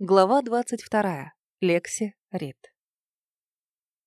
Глава 22. Лекси Рид.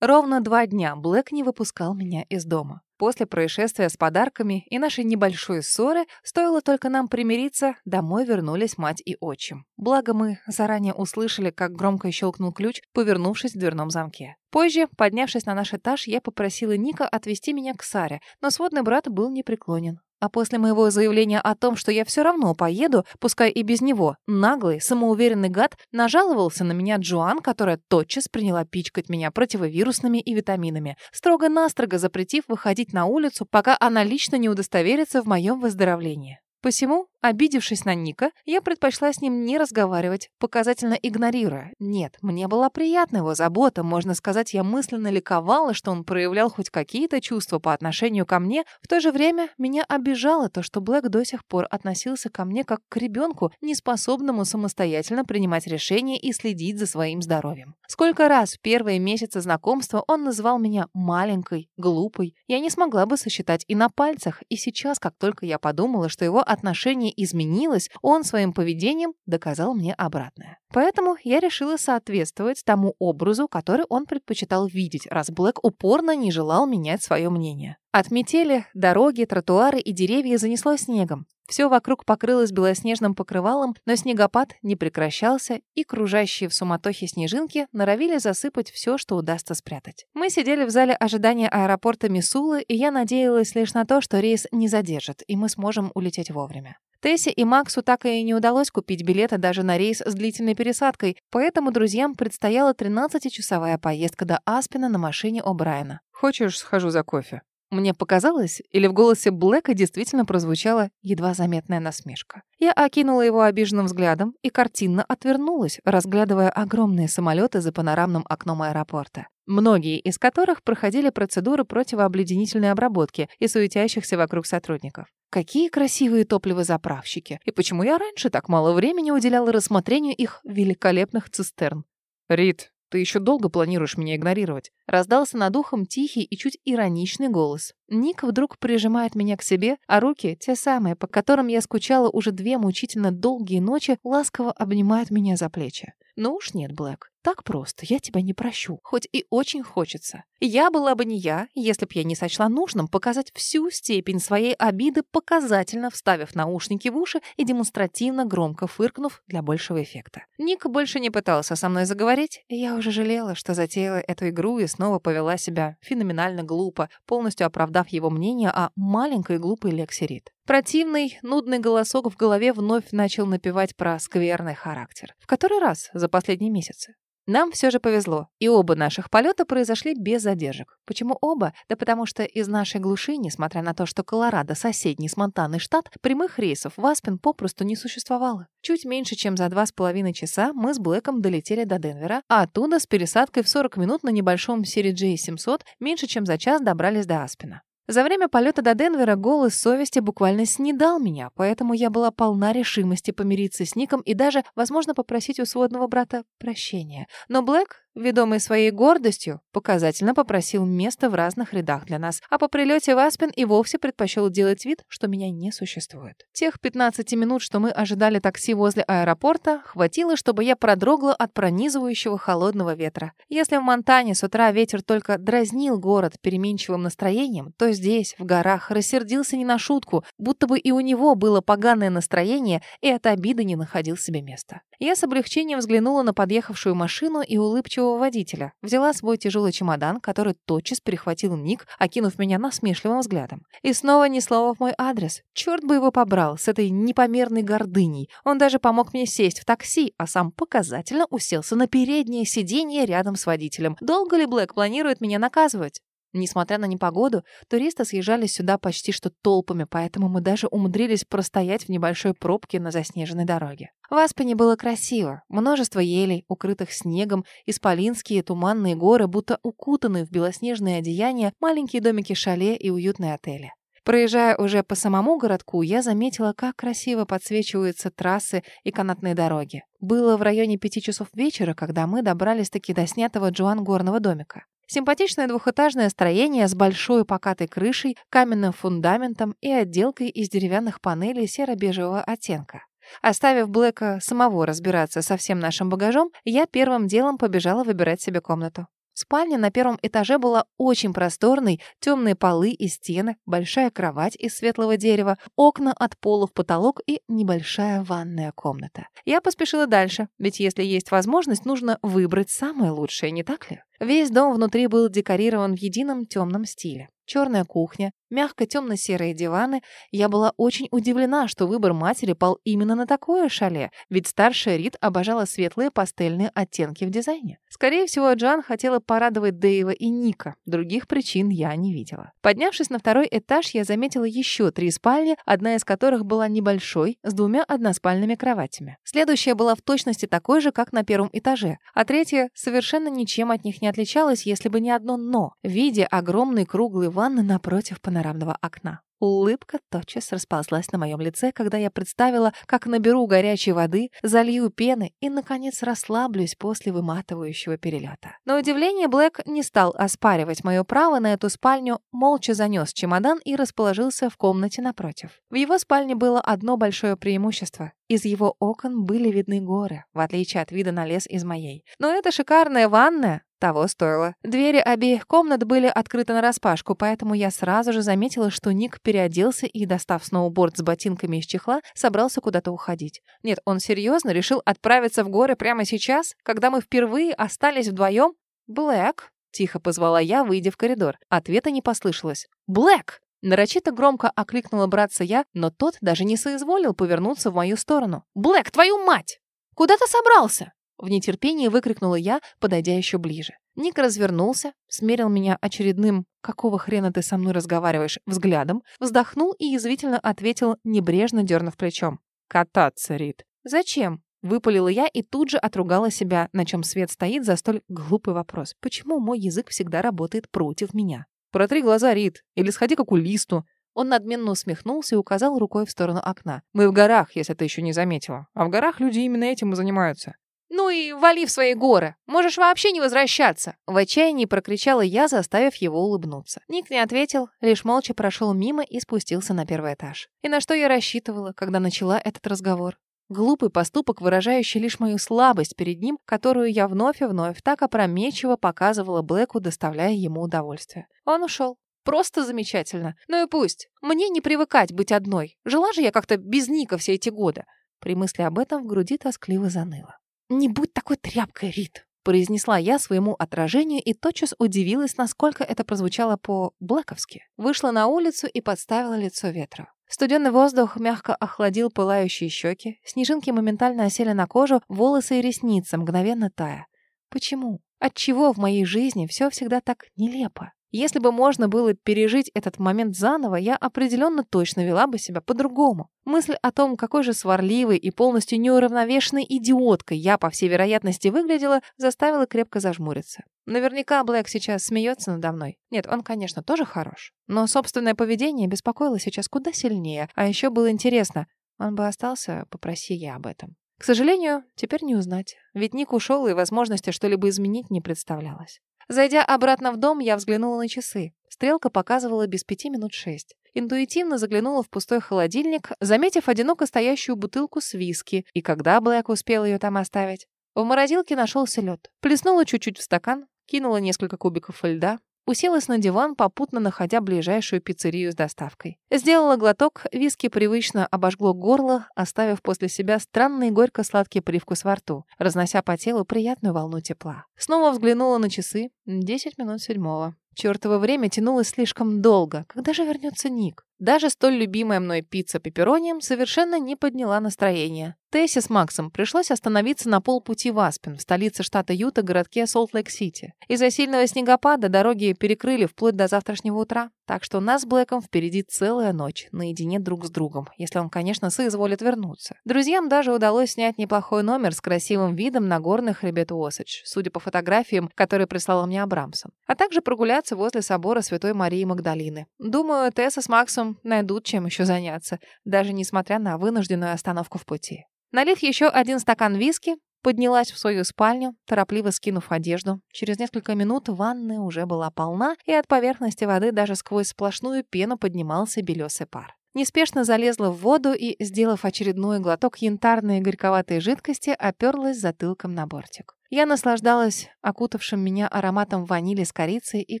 Ровно два дня Блэк не выпускал меня из дома. После происшествия с подарками и нашей небольшой ссоры, стоило только нам примириться, домой вернулись мать и отчим. Благо мы заранее услышали, как громко щелкнул ключ, повернувшись в дверном замке. Позже, поднявшись на наш этаж, я попросила Ника отвезти меня к Саре, но сводный брат был непреклонен. А после моего заявления о том, что я все равно поеду, пускай и без него, наглый, самоуверенный гад нажаловался на меня Джоан, которая тотчас приняла пичкать меня противовирусными и витаминами, строго-настрого запретив выходить на улицу, пока она лично не удостоверится в моем выздоровлении. Посему, обидевшись на Ника, я предпочла с ним не разговаривать, показательно игнорируя. Нет, мне была приятна его забота, можно сказать, я мысленно ликовала, что он проявлял хоть какие-то чувства по отношению ко мне. В то же время меня обижало то, что Блэк до сих пор относился ко мне как к ребенку, неспособному самостоятельно принимать решения и следить за своим здоровьем. Сколько раз в первые месяцы знакомства он называл меня маленькой, глупой. Я не смогла бы сосчитать и на пальцах, и сейчас, как только я подумала, что его отношение изменилось, он своим поведением доказал мне обратное. Поэтому я решила соответствовать тому образу, который он предпочитал видеть, раз Блэк упорно не желал менять свое мнение. От метели дороги, тротуары и деревья занесло снегом. Все вокруг покрылось белоснежным покрывалом, но снегопад не прекращался, и кружащие в суматохе снежинки норовили засыпать все, что удастся спрятать. Мы сидели в зале ожидания аэропорта Мисулы, и я надеялась лишь на то, что рейс не задержит, и мы сможем улететь вовремя. Тессе и Максу так и не удалось купить билеты даже на рейс с длительной пересадкой, поэтому друзьям предстояла 13-часовая поездка до Аспина на машине О'Брайена. «Хочешь, схожу за кофе?» Мне показалось, или в голосе Блэка действительно прозвучала едва заметная насмешка. Я окинула его обиженным взглядом и картинно отвернулась, разглядывая огромные самолеты за панорамным окном аэропорта, многие из которых проходили процедуры противообледенительной обработки и суетящихся вокруг сотрудников. Какие красивые топливозаправщики! И почему я раньше так мало времени уделяла рассмотрению их великолепных цистерн? «Рит, ты еще долго планируешь меня игнорировать?» Раздался над ухом тихий и чуть ироничный голос. Ник вдруг прижимает меня к себе, а руки, те самые, по которым я скучала уже две мучительно долгие ночи, ласково обнимают меня за плечи. Ну уж нет, Блэк. Так просто, я тебя не прощу, хоть и очень хочется. Я была бы не я, если б я не сочла нужным показать всю степень своей обиды, показательно вставив наушники в уши и демонстративно громко фыркнув для большего эффекта. Ник больше не пытался со мной заговорить, и я уже жалела, что затеяла эту игру и снова повела себя феноменально глупо, полностью оправдав его мнение о маленькой глупой Лекси Рид. Противный, нудный голосок в голове вновь начал напевать про скверный характер. В который раз за последние месяцы? Нам все же повезло, и оба наших полета произошли без задержек. Почему оба? Да потому что из нашей глуши, несмотря на то, что Колорадо — соседний с Монтаной штат, прямых рейсов в Аспен попросту не существовало. Чуть меньше, чем за два с половиной часа мы с Блэком долетели до Денвера, а оттуда с пересадкой в 40 минут на небольшом CRJ 700 меньше, чем за час добрались до Аспена. За время полета до Денвера голос совести буквально снедал меня, поэтому я была полна решимости помириться с Ником и даже, возможно, попросить у сводного брата прощения. Но Блэк ведомый своей гордостью, показательно попросил место в разных рядах для нас, а по прилете в Аспен и вовсе предпочел делать вид, что меня не существует. Тех 15 минут, что мы ожидали такси возле аэропорта, хватило, чтобы я продрогла от пронизывающего холодного ветра. Если в Монтане с утра ветер только дразнил город переменчивым настроением, то здесь, в горах, рассердился не на шутку, будто бы и у него было поганое настроение, и от обиды не находил себе места. Я с облегчением взглянула на подъехавшую машину и улыбчивого водителя. Взяла свой тяжелый чемодан, который тотчас перехватил Ник, окинув меня насмешливым взглядом. И снова ни слова в мой адрес. Черт бы его побрал с этой непомерной гордыней. Он даже помог мне сесть в такси, а сам показательно уселся на переднее сиденье рядом с водителем. Долго ли Блэк планирует меня наказывать? Несмотря на непогоду, туристы съезжались сюда почти что толпами, поэтому мы даже умудрились простоять в небольшой пробке на заснеженной дороге. В Аспене было красиво. Множество елей, укрытых снегом, исполинские туманные горы, будто укутанные в белоснежные одеяния, маленькие домики шале и уютные отели. Проезжая уже по самому городку, я заметила, как красиво подсвечиваются трассы и канатные дороги. Было в районе пяти часов вечера, когда мы добрались-таки до снятого Джоан горного домика. Симпатичное двухэтажное строение с большой покатой крышей, каменным фундаментом и отделкой из деревянных панелей серо-бежевого оттенка. Оставив Блэка самого разбираться со всем нашим багажом, я первым делом побежала выбирать себе комнату. Спальня на первом этаже была очень просторной, темные полы и стены, большая кровать из светлого дерева, окна от пола в потолок и небольшая ванная комната. Я поспешила дальше, ведь если есть возможность, нужно выбрать самое лучшее, не так ли? Весь дом внутри был декорирован в едином темном стиле. Черная кухня, мягко темно-серые диваны. Я была очень удивлена, что выбор матери пал именно на такое шале, ведь старшая Рит обожала светлые пастельные оттенки в дизайне. Скорее всего, Джан хотела порадовать Дэйва и Ника. Других причин я не видела. Поднявшись на второй этаж, я заметила еще три спальни, одна из которых была небольшой, с двумя односпальными кроватями. Следующая была в точности такой же, как на первом этаже, а третья совершенно ничем от них не отличалась, если бы не одно «но» в виде огромной круглой ванны напротив панорамного окна. Улыбка тотчас расползлась на моем лице, когда я представила, как наберу горячей воды, залью пены и, наконец, расслаблюсь после выматывающего перелета. На удивление, Блэк не стал оспаривать мое право на эту спальню, молча занес чемодан и расположился в комнате напротив. В его спальне было одно большое преимущество. Из его окон были видны горы, в отличие от вида на лес из моей. Но эта шикарная ванная того стоило. Двери обеих комнат были открыты нараспашку, поэтому я сразу же заметила, что Ник переоделся и, достав сноуборд с ботинками из чехла, собрался куда-то уходить. Нет, он серьезно решил отправиться в горы прямо сейчас, когда мы впервые остались вдвоем? «Блэк!» — тихо позвала я, выйдя в коридор. Ответа не послышалось. «Блэк!» Нарочито громко окликнула братца я, но тот даже не соизволил повернуться в мою сторону. «Блэк, твою мать! Куда ты собрался?» В нетерпении выкрикнула я, подойдя еще ближе. Ник развернулся, смерил меня очередным «какого хрена ты со мной разговариваешь?» взглядом, вздохнул и язвительно ответил, небрежно дернув плечом. «Кататься, Рит». «Зачем?» Выпалила я и тут же отругала себя, на чем свет стоит за столь глупый вопрос. Почему мой язык всегда работает против меня? «Протри глаза, Рит, или сходи к окулисту». Он надменно усмехнулся и указал рукой в сторону окна. «Мы в горах, если ты еще не заметила. А в горах люди именно этим и занимаются. «Ну и вали в свои горы! Можешь вообще не возвращаться!» В отчаянии прокричала я, заставив его улыбнуться. Ник не ответил, лишь молча прошел мимо и спустился на первый этаж. И на что я рассчитывала, когда начала этот разговор? Глупый поступок, выражающий лишь мою слабость перед ним, которую я вновь и вновь так опрометчиво показывала Блэку, доставляя ему удовольствие. Он ушел. Просто замечательно. Ну и пусть. Мне не привыкать быть одной. Жила же я как-то без Ника все эти годы. При мысли об этом в груди тоскливо заныло. «Не будь такой тряпкой, Рит!» произнесла я своему отражению и тотчас удивилась, насколько это прозвучало по-блэковски. Вышла на улицу и подставила лицо ветру. Студенный воздух мягко охладил пылающие щеки, снежинки моментально осели на кожу, волосы и ресницы мгновенно тая. Почему? Отчего в моей жизни все всегда так нелепо? Если бы можно было пережить этот момент заново, я определенно точно вела бы себя по-другому. Мысль о том, какой же сварливой и полностью неуравновешенной идиоткой я, по всей вероятности, выглядела, заставила крепко зажмуриться. Наверняка Блэк сейчас смеется надо мной. Нет, он, конечно, тоже хорош. Но собственное поведение беспокоило сейчас куда сильнее. А еще было интересно, он бы остался, попроси я об этом. К сожалению, теперь не узнать. Ведь Ник ушел, и возможности что-либо изменить не представлялось. Зайдя обратно в дом, я взглянула на часы. Стрелка показывала без пяти минут шесть. Интуитивно заглянула в пустой холодильник, заметив одиноко стоящую бутылку с виски, и когда Блэк успел ее там оставить. В морозилке нашелся лед. Плеснула чуть-чуть в стакан, кинула несколько кубиков льда, Уселась на диван, попутно находя ближайшую пиццерию с доставкой. Сделала глоток, виски привычно обожгло горло, оставив после себя странный горько-сладкий привкус во рту, разнося по телу приятную волну тепла. Снова взглянула на часы. Десять минут седьмого. Чёртово время тянулось слишком долго. Когда же вернется Ник? Даже столь любимая мной пицца пепперони совершенно не подняла настроение. Тессе с Максом пришлось остановиться на полпути в Аспен, в столице штата Юта, городке Солт-Лейк-Сити. Из-за сильного снегопада дороги перекрыли вплоть до завтрашнего утра, так что нас с Блэкомом впереди целая ночь, наедине друг с другом, если он, конечно, соизволит вернуться. Друзьям даже удалось снять неплохой номер с красивым видом на горный хребет Уосач, судя по фотографиям, которые прислала мне Абрамсон, а также прогуляться возле собора Святой Марии Магдалины. Думаю, Тесса с Максом найдут чем еще заняться, даже несмотря на вынужденную остановку в пути. Налив еще один стакан виски, поднялась в свою спальню, торопливо скинув одежду. Через несколько минут ванная уже была полна, и от поверхности воды даже сквозь сплошную пену поднимался белесый пар. Неспешно залезла в воду и, сделав очередной глоток янтарной горьковатой жидкости, оперлась затылком на бортик. Я наслаждалась окутавшим меня ароматом ванили с корицей и,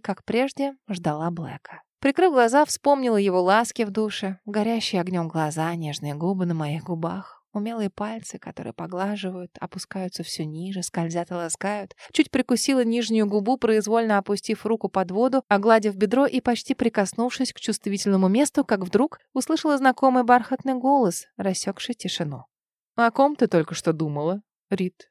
как прежде, ждала Блэка. Прикрыв глаза, вспомнила его ласки в душе, горящие огнем глаза, нежные губы на моих губах, Умелые пальцы, которые поглаживают, опускаются все ниже, скользят и ласкают. Чуть прикусила нижнюю губу, произвольно опустив руку под воду, огладив бедро и почти прикоснувшись к чувствительному месту, как вдруг услышала знакомый бархатный голос, рассекший тишину. «О ком ты только что думала, Рит?»